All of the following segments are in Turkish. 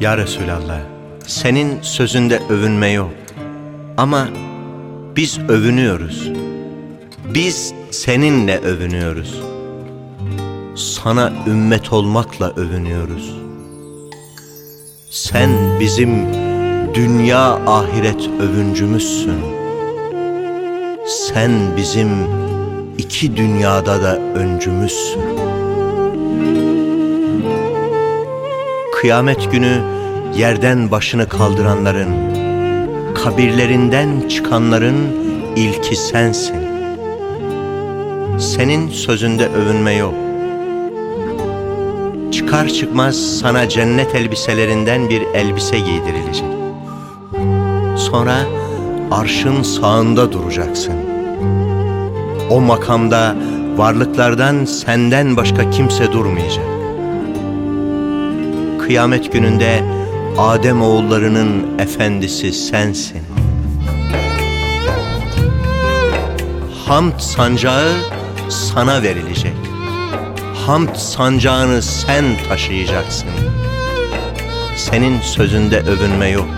Ya Resulallah, senin sözünde övünme yok. Ama biz övünüyoruz. Biz seninle övünüyoruz. Sana ümmet olmakla övünüyoruz. Sen bizim dünya ahiret övüncümüzsün. Sen bizim iki dünyada da öncümüzsün. Kıyamet günü yerden başını kaldıranların, kabirlerinden çıkanların ilki sensin. Senin sözünde övünme yok. Çıkar çıkmaz sana cennet elbiselerinden bir elbise giydirilecek. Sonra arşın sağında duracaksın. O makamda varlıklardan senden başka kimse durmayacak. Kıyamet gününde Adem oğullarının efendisi sensin. Hamd sancağı sana verilecek. Hamd sancağını sen taşıyacaksın. Senin sözünde övünme yok.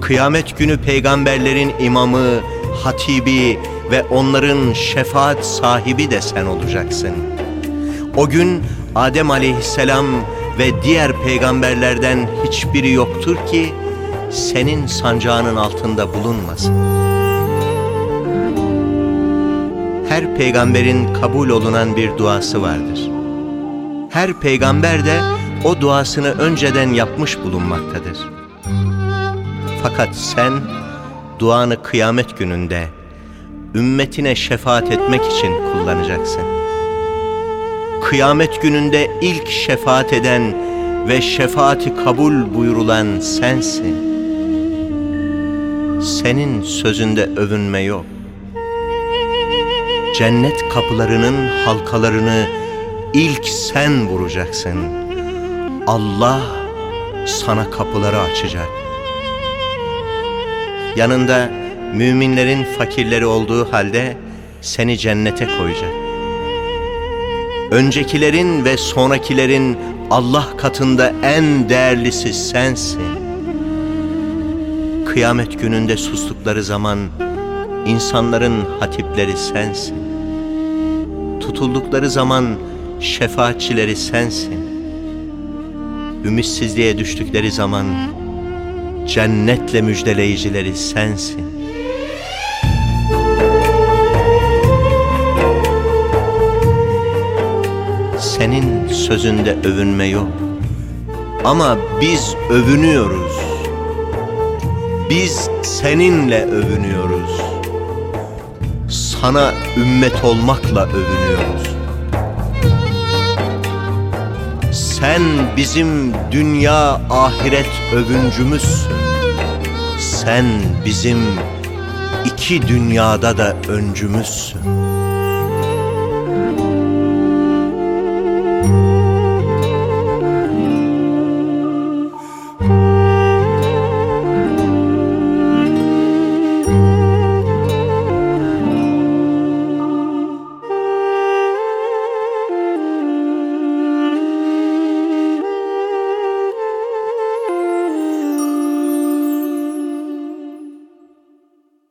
Kıyamet günü peygamberlerin imamı, hatibi ve onların şefaat sahibi de sen olacaksın. O gün Adem aleyhisselam ve diğer peygamberlerden hiçbiri yoktur ki senin sancağının altında bulunmasın. Her peygamberin kabul olunan bir duası vardır. Her peygamber de o duasını önceden yapmış bulunmaktadır. Fakat sen duanı kıyamet gününde ümmetine şefaat etmek için kullanacaksın. Kıyamet gününde ilk şefaat eden ve şefaati kabul buyurulan sensin. Senin sözünde övünme yok. Cennet kapılarının halkalarını ilk sen vuracaksın. Allah sana kapıları açacak. Yanında müminlerin fakirleri olduğu halde seni cennete koyacak. Öncekilerin ve sonrakilerin Allah katında en değerlisi sensin. Kıyamet gününde sustukları zaman insanların hatipleri sensin. Tutuldukları zaman şefaatçileri sensin. Ümitsizliğe düştükleri zaman cennetle müjdeleyicileri sensin. Senin sözünde övünme yok. Ama biz övünüyoruz. Biz seninle övünüyoruz. Sana ümmet olmakla övünüyoruz. Sen bizim dünya ahiret övüncümüzsün. Sen bizim iki dünyada da öncümüzsün.